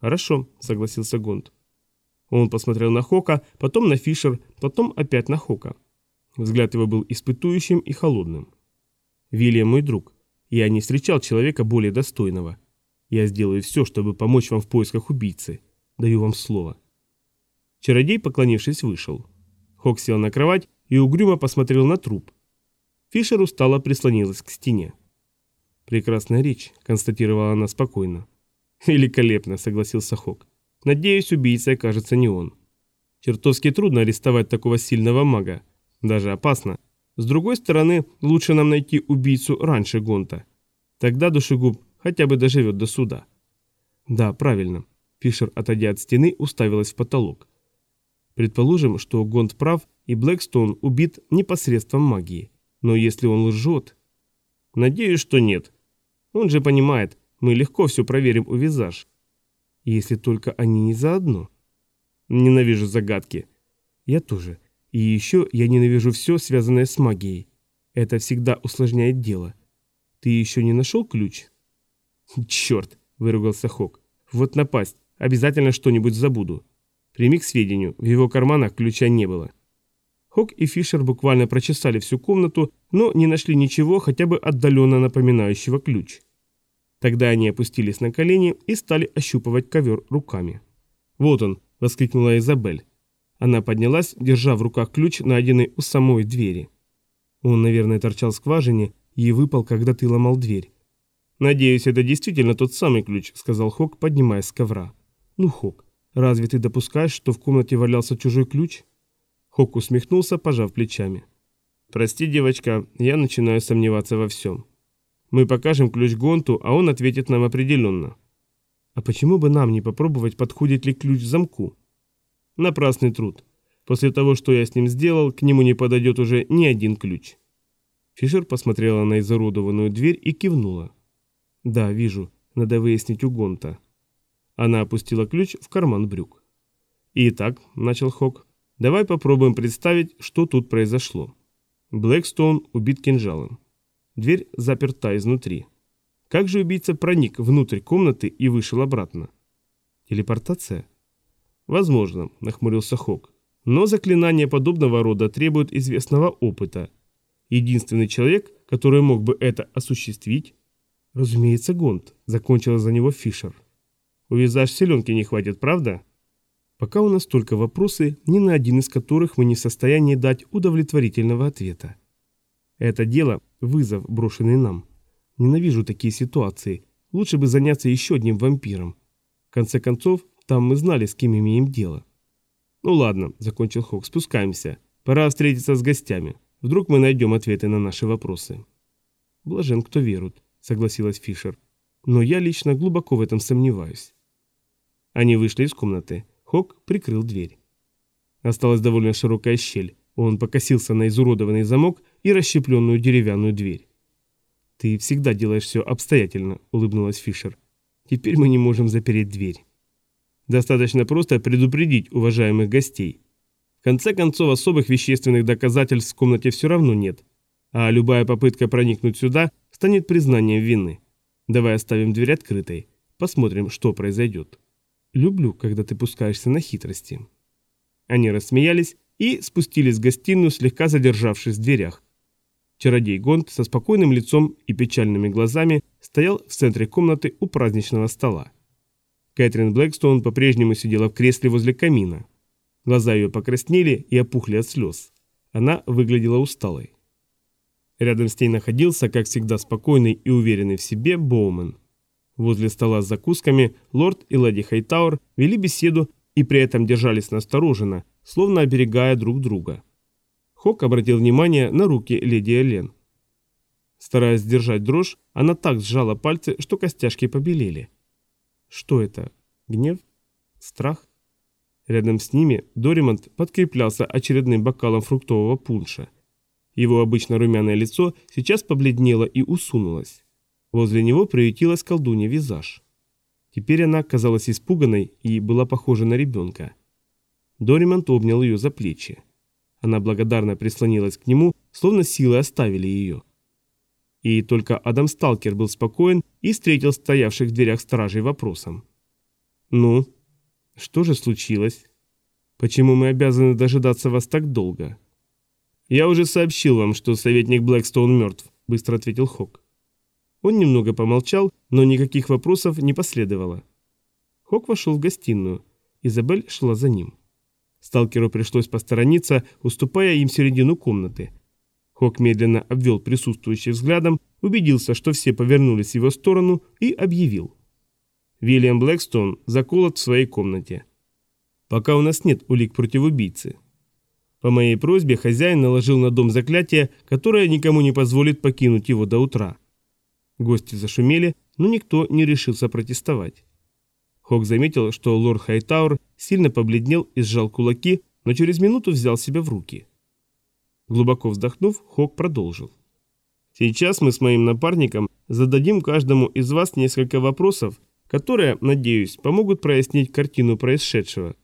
«Хорошо», — согласился Гонд. Он посмотрел на Хока, потом на Фишер, потом опять на Хока. Взгляд его был испытующим и холодным. «Вильям мой друг. Я не встречал человека более достойного. Я сделаю все, чтобы помочь вам в поисках убийцы. Даю вам слово». Чародей, поклонившись, вышел. Хок сел на кровать и угрюмо посмотрел на труп. Фишер устало прислонилась к стене. «Прекрасная речь», — констатировала она спокойно. «Великолепно», — согласился Хок. «Надеюсь, убийцей окажется не он. Чертовски трудно арестовать такого сильного мага. Даже опасно. С другой стороны, лучше нам найти убийцу раньше Гонта. Тогда душегуб хотя бы доживет до суда». «Да, правильно». Фишер, отойдя от стены, уставилась в потолок. Предположим, что Гонт прав, и Блэкстоун убит непосредством магии. Но если он лжет... Надеюсь, что нет. Он же понимает, мы легко все проверим у визаж. Если только они не заодно. Ненавижу загадки. Я тоже. И еще я ненавижу все, связанное с магией. Это всегда усложняет дело. Ты еще не нашел ключ? Черт, выругался Хок. Вот напасть. Обязательно что-нибудь забуду. Прими к сведению, в его карманах ключа не было. Хок и Фишер буквально прочесали всю комнату, но не нашли ничего, хотя бы отдаленно напоминающего ключ. Тогда они опустились на колени и стали ощупывать ковер руками. «Вот он!» – воскликнула Изабель. Она поднялась, держа в руках ключ, найденный у самой двери. Он, наверное, торчал в скважине и выпал, когда ты ломал дверь. «Надеюсь, это действительно тот самый ключ», – сказал Хок, поднимаясь с ковра. «Ну, Хок, Разве ты допускаешь, что в комнате валялся чужой ключ? Хок усмехнулся, пожав плечами. Прости, девочка, я начинаю сомневаться во всем. Мы покажем ключ Гонту, а он ответит нам определенно. А почему бы нам не попробовать, подходит ли ключ к замку? Напрасный труд. После того, что я с ним сделал, к нему не подойдет уже ни один ключ. Фишер посмотрела на изуродованную дверь и кивнула. «Да, вижу. Надо выяснить у Гонта». Она опустила ключ в карман брюк. «Итак», — начал Хок, — «давай попробуем представить, что тут произошло. Блэкстоун убит кинжалом. Дверь заперта изнутри. Как же убийца проник внутрь комнаты и вышел обратно? Телепортация? Возможно, нахмурился Хок. Но заклинание подобного рода требует известного опыта. Единственный человек, который мог бы это осуществить, разумеется, Гонт, закончила за него Фишер. Увязаж селенки не хватит, правда? Пока у нас только вопросы, ни на один из которых мы не в состоянии дать удовлетворительного ответа. Это дело – вызов, брошенный нам. Ненавижу такие ситуации. Лучше бы заняться еще одним вампиром. В конце концов, там мы знали, с кем имеем дело. Ну ладно, закончил Хок, спускаемся. Пора встретиться с гостями. Вдруг мы найдем ответы на наши вопросы. Блажен, кто верует, согласилась Фишер. Но я лично глубоко в этом сомневаюсь. Они вышли из комнаты. Хок прикрыл дверь. Осталась довольно широкая щель. Он покосился на изуродованный замок и расщепленную деревянную дверь. «Ты всегда делаешь все обстоятельно», — улыбнулась Фишер. «Теперь мы не можем запереть дверь». «Достаточно просто предупредить уважаемых гостей. В конце концов, особых вещественных доказательств в комнате все равно нет, а любая попытка проникнуть сюда станет признанием вины. Давай оставим дверь открытой, посмотрим, что произойдет». Люблю, когда ты пускаешься на хитрости». Они рассмеялись и спустились в гостиную, слегка задержавшись в дверях. Чародей Гонт со спокойным лицом и печальными глазами стоял в центре комнаты у праздничного стола. Кэтрин Блэкстоун по-прежнему сидела в кресле возле камина. Глаза ее покраснели и опухли от слез. Она выглядела усталой. Рядом с ней находился, как всегда спокойный и уверенный в себе, Боумен. Возле стола с закусками лорд и леди Хайтауэр вели беседу и при этом держались настороженно, словно оберегая друг друга. Хок обратил внимание на руки леди Элен. Стараясь сдержать дрожь, она так сжала пальцы, что костяшки побелели. Что это? Гнев? Страх? Рядом с ними Доримонт подкреплялся очередным бокалом фруктового пунша. Его обычно румяное лицо сейчас побледнело и усунулось. Возле него приютилась колдунья Визаж. Теперь она казалась испуганной и была похожа на ребенка. Доримонт обнял ее за плечи. Она благодарно прислонилась к нему, словно силы оставили ее. И только Адам Сталкер был спокоен и встретил стоявших в дверях стражей вопросом. «Ну, что же случилось? Почему мы обязаны дожидаться вас так долго?» «Я уже сообщил вам, что советник Блэкстоун мертв», — быстро ответил Хок. Он немного помолчал, но никаких вопросов не последовало. Хок вошел в гостиную. Изабель шла за ним. Сталкеру пришлось посторониться, уступая им середину комнаты. Хок медленно обвел присутствующих взглядом, убедился, что все повернулись в его сторону и объявил. Вильям Блэкстон заколот в своей комнате. Пока у нас нет улик против убийцы. По моей просьбе хозяин наложил на дом заклятие, которое никому не позволит покинуть его до утра. Гости зашумели, но никто не решился протестовать. Хок заметил, что лорд Хайтаур сильно побледнел и сжал кулаки, но через минуту взял себя в руки. Глубоко вздохнув, Хок продолжил. «Сейчас мы с моим напарником зададим каждому из вас несколько вопросов, которые, надеюсь, помогут прояснить картину происшедшего.